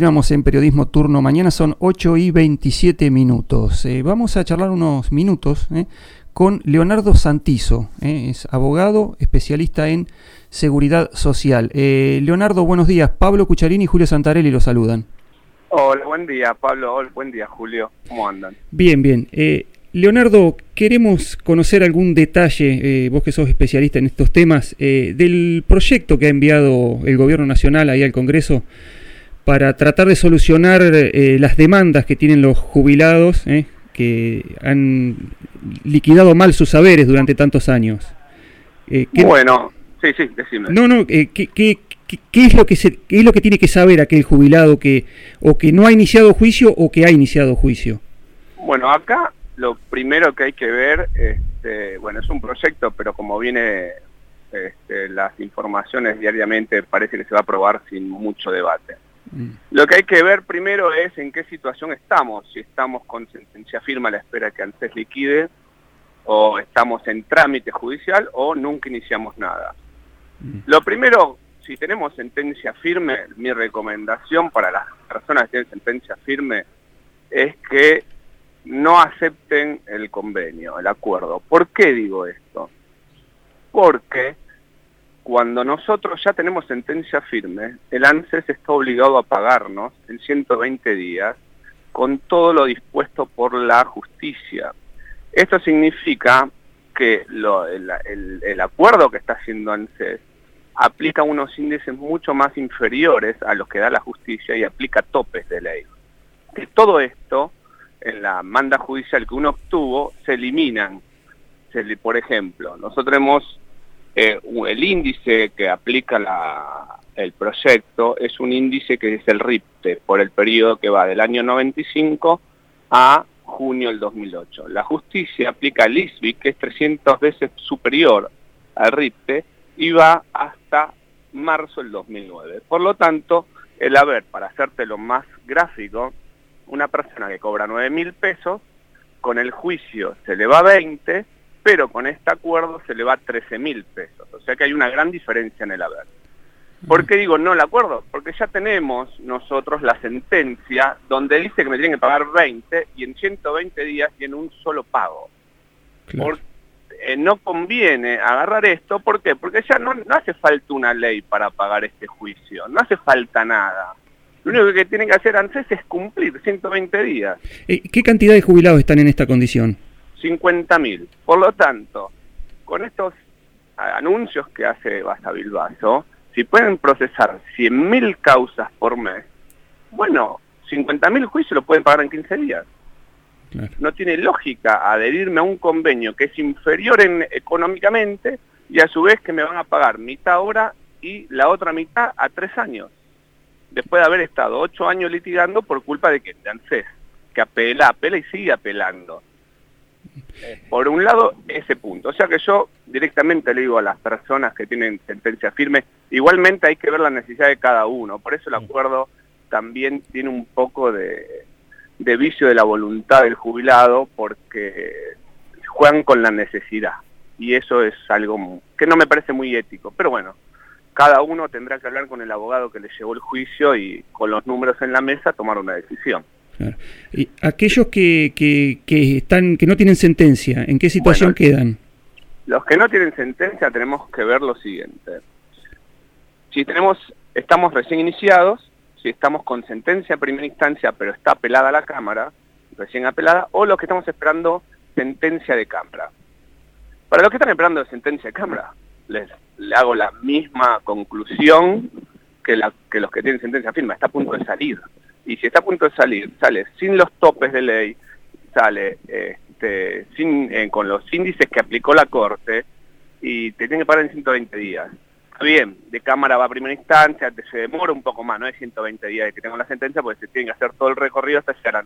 Continuamos en Periodismo Turno. Mañana son 8 y 27 minutos. Eh, vamos a charlar unos minutos eh, con Leonardo Santizo. Eh, es abogado, especialista en seguridad social. Leonardo, buenos días. Pablo Cucharini y Julio Santarelli lo saludan. Hola, buen día, Pablo. Hola, buen día, Julio. ¿Cómo andan? Bien, bien. Leonardo, queremos conocer algún detalle, vos que sos especialista en estos temas, del proyecto que ha enviado el Gobierno Nacional ahí al Congreso para tratar de solucionar eh, las demandas que tienen los jubilados eh, que han liquidado mal sus saberes durante tantos años. Eh, bueno, sí, sí, decime. No, no, ¿qué, qué, es lo que se, es lo que tiene que saber aquel jubilado que o que no ha iniciado juicio o que ha iniciado juicio? Bueno, acá lo primero que hay que ver, este, bueno, es un proyecto, pero como viene este, las informaciones diariamente, parece que se va a aprobar sin mucho debate. Mm. Lo que hay que ver primero es en qué situación estamos, si estamos con sentencia firme a la espera que antes liquide, o estamos en trámite judicial, o nunca iniciamos nada. Mm. Lo primero, si tenemos sentencia firme, mi recomendación para las personas que tienen sentencia firme es que no acepten el convenio, el acuerdo. ¿Por qué digo esto? Porque cuando nosotros ya tenemos sentencia firme, el ANSES está obligado a pagarnos en 120 días con todo lo dispuesto por la justicia. Esto significa que el, acuerdo que está haciendo ANSES aplica unos índices mucho más inferiores a los que da la justicia y aplica topes de ley. Que todo esto, en la manda judicial que uno obtuvo, se eliminan. por ejemplo, nosotros hemos eh, el índice que aplica el proyecto es un índice que es el RIPTE, por el periodo que va del año 95 a junio del 2008. La justicia aplica el ISBI, que es 300 veces superior al RIPTE, y va hasta marzo del 2009. Por lo tanto, el haber, para hacértelo más gráfico, una persona que cobra 9 mil pesos, con el juicio se le va a 20, pero con este acuerdo se le va 13 mil pesos. O sea que hay una gran diferencia en el haber. ¿Por qué digo no el acuerdo? Porque ya tenemos nosotros la sentencia donde dice que me tienen que pagar 20 y en 120 días tiene un solo pago. Eh, no conviene agarrar esto, ¿por qué? Porque ya no, no hace falta una ley para pagar este juicio, no hace falta nada. Lo único que tiene que hacer ANSES es cumplir 120 días. Eh, ¿Qué cantidad de jubilados están en esta condición? 50.000. Por lo tanto, con estos anuncios que hace Basta Bilbaso, si pueden procesar 100.000 causas por mes, bueno, 50.000 juicios lo pueden pagar en 15 días. No tiene lógica adherirme a un convenio que es inferior en, económicamente y a su vez que me van a pagar mitad hora y la otra mitad a tres años. Después de haber estado ocho años litigando por culpa de que ANSES, que apela, apela y sigue apelando. Por un lado, ese punto. O sea que yo directamente le digo a las personas que tienen sentencia firme, igualmente hay que ver la necesidad de cada uno. Por eso el acuerdo también tiene un poco de, vicio de la voluntad del jubilado, porque juegan con la necesidad. Y eso es algo que no me parece muy ético. Pero bueno, cada uno tendrá que hablar con el abogado que le llevó el juicio y con los números en la mesa tomar una decisión. Y aquellos que, que, están, que no tienen sentencia, ¿en qué situación quedan? Los que no tienen sentencia tenemos que ver lo siguiente. Si tenemos, estamos recién iniciados, si estamos con sentencia en primera instancia pero está apelada a la Cámara, recién apelada, o los que estamos esperando sentencia de Cámara. Para los que están esperando sentencia de Cámara, les, hago la misma conclusión que, la, que los que tienen sentencia firme, está a punto de salir y si está a punto de salir, sale sin los topes de ley, sale este, sin, eh, con los índices que aplicó la Corte y te tiene que pagar en 120 días. Está bien, de Cámara va a primera instancia, te se demora un poco más, no es 120 días de que tengo la sentencia, porque se tiene que hacer todo el recorrido hasta llegar a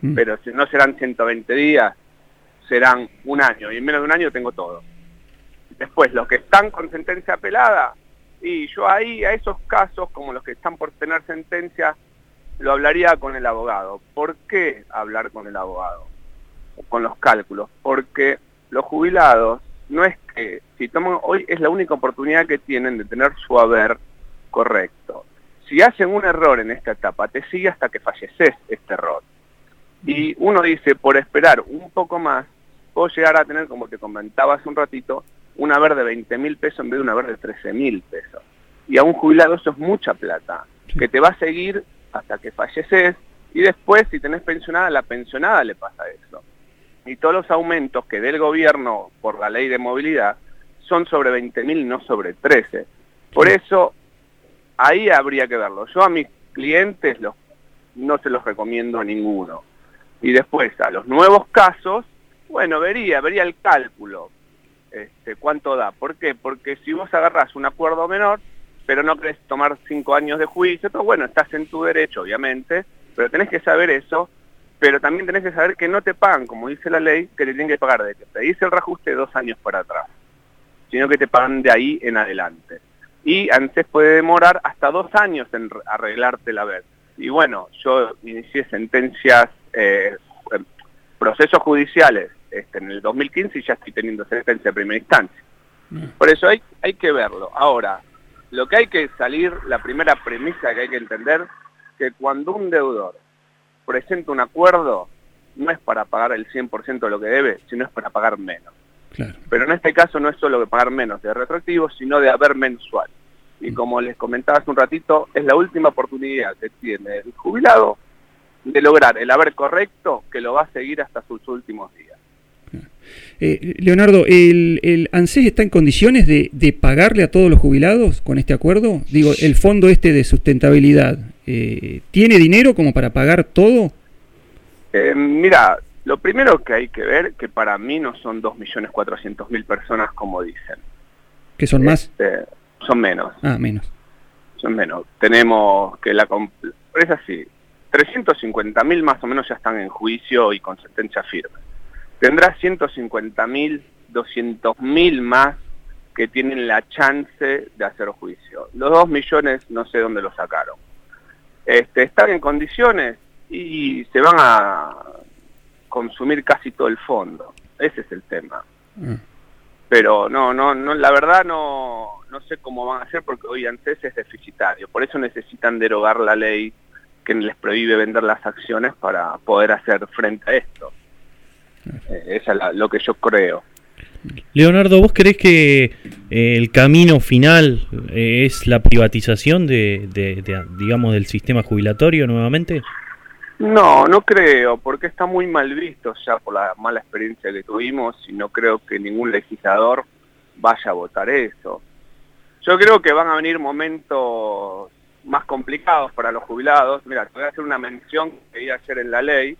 mm. Pero si no serán 120 días, serán un año, y en menos de un año tengo todo. Después, los que están con sentencia apelada, y yo ahí, a esos casos, como los que están por tener sentencia, lo hablaría con el abogado. ¿Por qué hablar con el abogado? Con los cálculos. Porque los jubilados no es que, si toman, hoy es la única oportunidad que tienen de tener su haber correcto. si hacen un error en esta etapa, te sigue hasta que falleces este error. Y uno dice, por esperar un poco más, puedo llegar a tener, como te comentaba hace un ratito, una verde de 20 mil pesos en vez de una verde de 13 mil pesos. Y a un jubilado eso es mucha plata, que te va a seguir hasta que falleces y después si tenés pensionada, la pensionada le pasa eso. Y todos los aumentos que dé el gobierno por la ley de movilidad son sobre 20 mil, no sobre 13. Por eso ahí habría que verlo. Yo a mis clientes los, no se los recomiendo a ninguno. Y después a los nuevos casos, bueno, vería, vería el cálculo, este, cuánto da. ¿Por qué? Porque si vos agarrás un acuerdo menor, pero no querés tomar cinco años de juicio, todo bueno, estás en tu derecho, obviamente, pero tenés que saber eso, pero también tenés que saber que no te pagan, como dice la ley, que te tienen que pagar de que te dice el reajuste dos años para atrás, sino que te pagan de ahí en adelante y antes puede demorar hasta dos años en arreglarte la vez. Y bueno, yo inicié sentencias, eh, procesos judiciales este, en el 2015 y ya estoy teniendo sentencia de primera instancia. Mm. Por eso hay, hay que verlo. Ahora, lo que hay que salir, la primera premisa que hay que entender, que cuando un deudor presenta un acuerdo, no es para pagar el 100% de lo que debe, sino es para pagar menos. Pero en este caso no es solo de pagar menos de retroactivo, sino de haber mensual. Y como les comentaba hace un ratito, es la última oportunidad que tiene el jubilado de lograr el haber correcto que lo va a seguir hasta sus últimos días. Eh, Leonardo, ¿el, ¿el, ANSES está en condiciones de, pagarle a todos los jubilados con este acuerdo? Digo, el fondo este de sustentabilidad, eh, ¿tiene dinero como para pagar todo? Eh, mira, lo primero que hay que ver, que para mí no son 2.400.000 personas como dicen. ¿Que son más? Este, son menos. Ah, menos. Son menos. Tenemos que la... Es así, 350.000 más o menos ya están en juicio y con sentencia firme. Tendrá 150.000, 200.000 más que tienen la chance de hacer juicio. Los 2 millones no sé dónde lo sacaron. Este, están en condiciones y se van a consumir casi todo el fondo. Ese es el tema. Mm. Pero no, no, no, la verdad no, no sé cómo van a hacer porque hoy ANSES es deficitario. Por eso necesitan derogar la ley que les prohíbe vender las acciones para poder hacer frente a esto. Eh, es lo que yo creo. Leonardo, ¿vos crees que eh, el camino final eh, es la privatización de, digamos, del sistema jubilatorio nuevamente? No, no creo, porque está muy mal visto ya por la mala experiencia que tuvimos y no creo que ningún legislador vaya a votar eso. Yo creo que van a venir momentos más complicados para los jubilados. Mira, te voy a hacer una mención que iba a hacer en la ley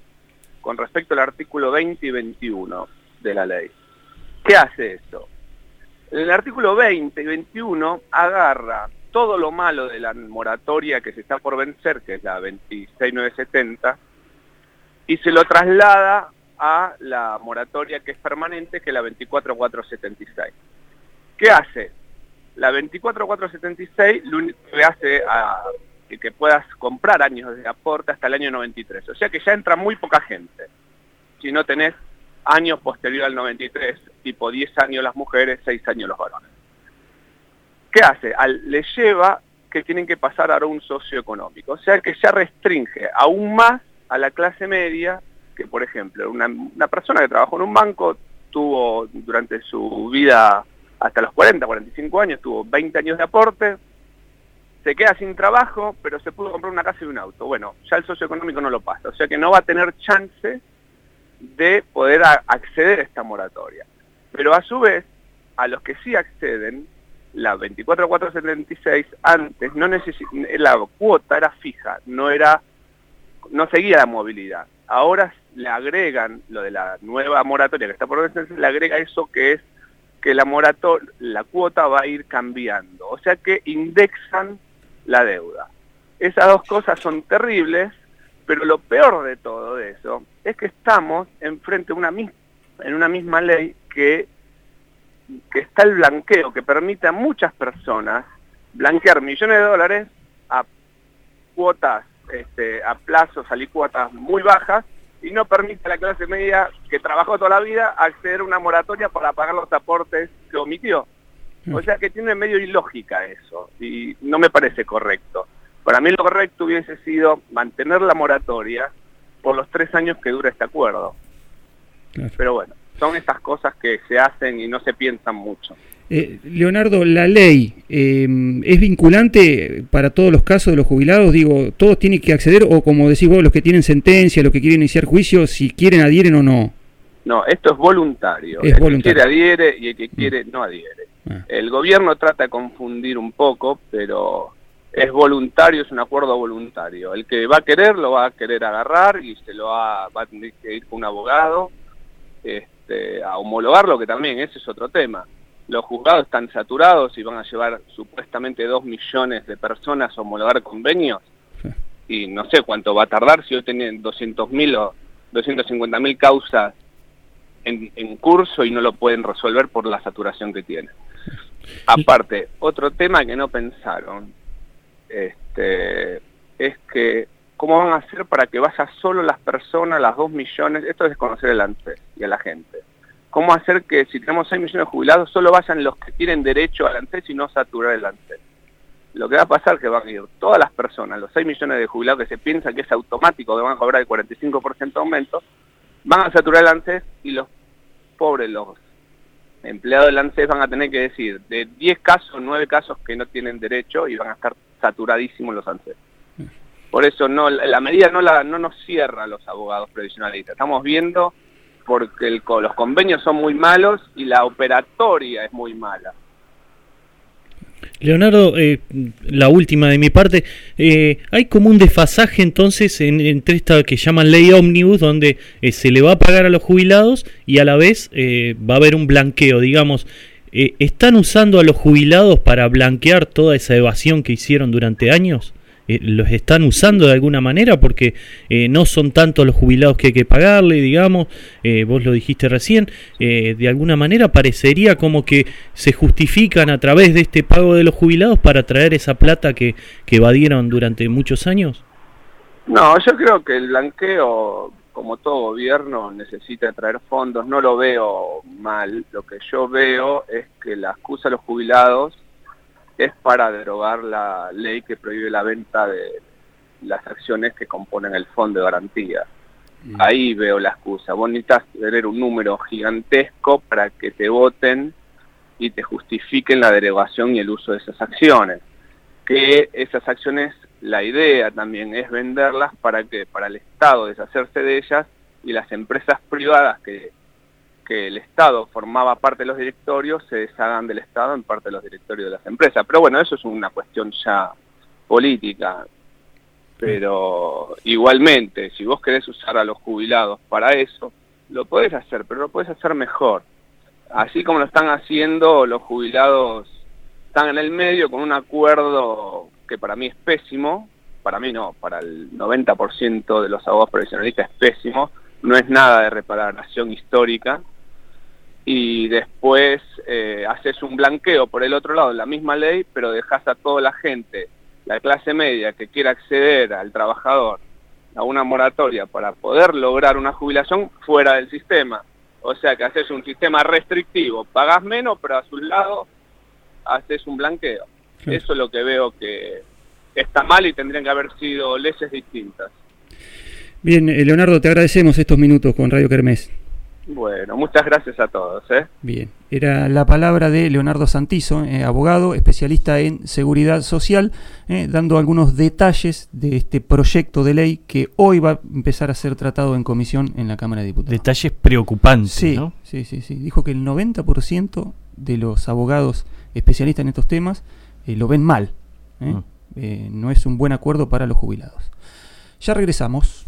con respecto al artículo 20 y 21 de la ley. ¿Qué hace esto? El artículo 20 y 21 agarra todo lo malo de la moratoria que se está por vencer, que es la 26970, y se lo traslada a la moratoria que es permanente, que es la 24476. ¿Qué hace? La 24476 lo único que hace a que puedas comprar años de aporte hasta el año 93. O sea que ya entra muy poca gente. Si no tenés años posterior al 93, tipo 10 años las mujeres, 6 años los varones. ¿qué hace? le lleva que tienen que pasar ahora un socioeconómico. O sea que ya restringe aún más a la clase media que, por ejemplo, una, persona que trabajó en un banco tuvo durante su vida hasta los 40, 45 años, tuvo 20 años de aporte, se queda sin trabajo, pero se pudo comprar una casa y un auto. Bueno, ya el socioeconómico no lo pasa, o sea que no va a tener chance de poder acceder a esta moratoria. Pero a su vez, a los que sí acceden, la 24476 antes no la cuota era fija, no era no seguía la movilidad. Ahora le agregan lo de la nueva moratoria que está por vencerse, le agrega eso que es que la moratoria, la cuota va a ir cambiando, o sea que indexan la deuda. Esas dos cosas son terribles, pero lo peor de todo de eso es que estamos enfrente de una en una misma ley que que está el blanqueo, que permite a muchas personas blanquear millones de dólares a cuotas, este, a plazos, a muy bajas, y no permite a la clase media que trabajó toda la vida acceder a una moratoria para pagar los aportes que omitió. O sea que tiene medio ilógica eso, y no me parece correcto. Para mí lo correcto hubiese sido mantener la moratoria por los tres años que dura este acuerdo. Pero bueno, son estas cosas que se hacen y no se piensan mucho. Eh, Leonardo, la ley eh, es vinculante para todos los casos de los jubilados. Digo, todos tienen que acceder o como decís vos, los que tienen sentencia, los que quieren iniciar juicio, si quieren adhieren o no. No, esto es voluntario. el que quiere adhiere y el que mm. quiere no adhiere. Ah. El gobierno trata de confundir un poco, pero es voluntario, es un acuerdo voluntario. El que va a querer lo va a querer agarrar y se lo va, va a tener que ir con un abogado este, a homologarlo, que también ese es otro tema los juzgados están saturados y van a llevar supuestamente dos millones de personas a homologar convenios y no sé cuánto va a tardar si hoy tienen 200.000 o 250.000 causas en, en, curso y no lo pueden resolver por la saturación que tienen. Aparte, otro tema que no pensaron este, es que cómo van a hacer para que vaya solo las personas, las dos millones, esto es desconocer el ANSES y a la gente cómo hacer que si tenemos 6 millones de jubilados solo vayan los que tienen derecho al ANSES y no saturar el ANSES. Lo que va a pasar es que van a ir todas las personas, los 6 millones de jubilados que se piensa que es automático, que van a cobrar el 45% de aumento, van a saturar el ANSES y los pobres, los empleados del ANSES van a tener que decir de 10 casos, 9 casos que no tienen derecho y van a estar saturadísimos los ANSES. Por eso no, la medida no, la, no nos cierra a los abogados previsionalistas. Estamos viendo porque los convenios son muy malos y la operatoria es muy mala. Leonardo, eh, la última de mi parte, eh, hay como un desfasaje entonces entre esta que llaman ley ómnibus, donde eh, se le va a pagar a los jubilados y a la vez va a haber un blanqueo, digamos. ¿Están usando a los jubilados para blanquear toda esa evasión que hicieron durante años? Eh, los están usando de alguna manera porque eh, no son tantos los jubilados que hay que pagarle, digamos, eh, vos lo dijiste recién, de alguna manera parecería como que se justifican a través de este pago de los jubilados para traer esa plata que, que evadieron durante muchos años. No, yo creo que el blanqueo, como todo gobierno, necesita traer fondos, no lo veo mal, lo que yo veo es que la excusa de los jubilados es para derogar la ley que prohíbe la venta de las acciones que componen el fondo de garantía. Mm. Ahí veo la excusa. Vos necesitas tener un número gigantesco para que te voten y te justifiquen la derogación y el uso de esas acciones. Que esas acciones, la idea también es venderlas para que para el Estado deshacerse de ellas y las empresas privadas que que el Estado formaba parte de los directorios se deshagan del Estado en parte de los directorios de las empresas. Pero bueno, eso es una cuestión ya política. Pero igualmente, si vos querés usar a los jubilados para eso, lo podés hacer, pero lo podés hacer mejor. Así como lo están haciendo, los jubilados están en el medio con un acuerdo que para mí es pésimo, para mí no, para el 90% de los abogados profesionalistas es pésimo, no es nada de reparación histórica, y después eh, haces un blanqueo por el otro lado la misma ley, pero dejas a toda la gente, la clase media que quiera acceder al trabajador a una moratoria para poder lograr una jubilación fuera del sistema. O sea que haces un sistema restrictivo, pagas menos, pero a su lado haces un blanqueo. Eso es lo que veo que está mal y tendrían que haber sido leyes distintas. Bien, eh, Leonardo, te agradecemos estos minutos con Radio Kermés. Bueno, muchas gracias a todos. ¿eh? Bien, era la palabra de Leonardo Santizo, eh, abogado, especialista en seguridad social, eh, dando algunos detalles de este proyecto de ley que hoy va a empezar a ser tratado en comisión en la Cámara de Diputados. Detalles preocupantes, sí, ¿no? Sí, sí, sí. Dijo que el 90% de los abogados especialistas en estos temas lo ven mal. Mm. no es un buen acuerdo para los jubilados. Ya regresamos.